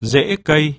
rễ cây.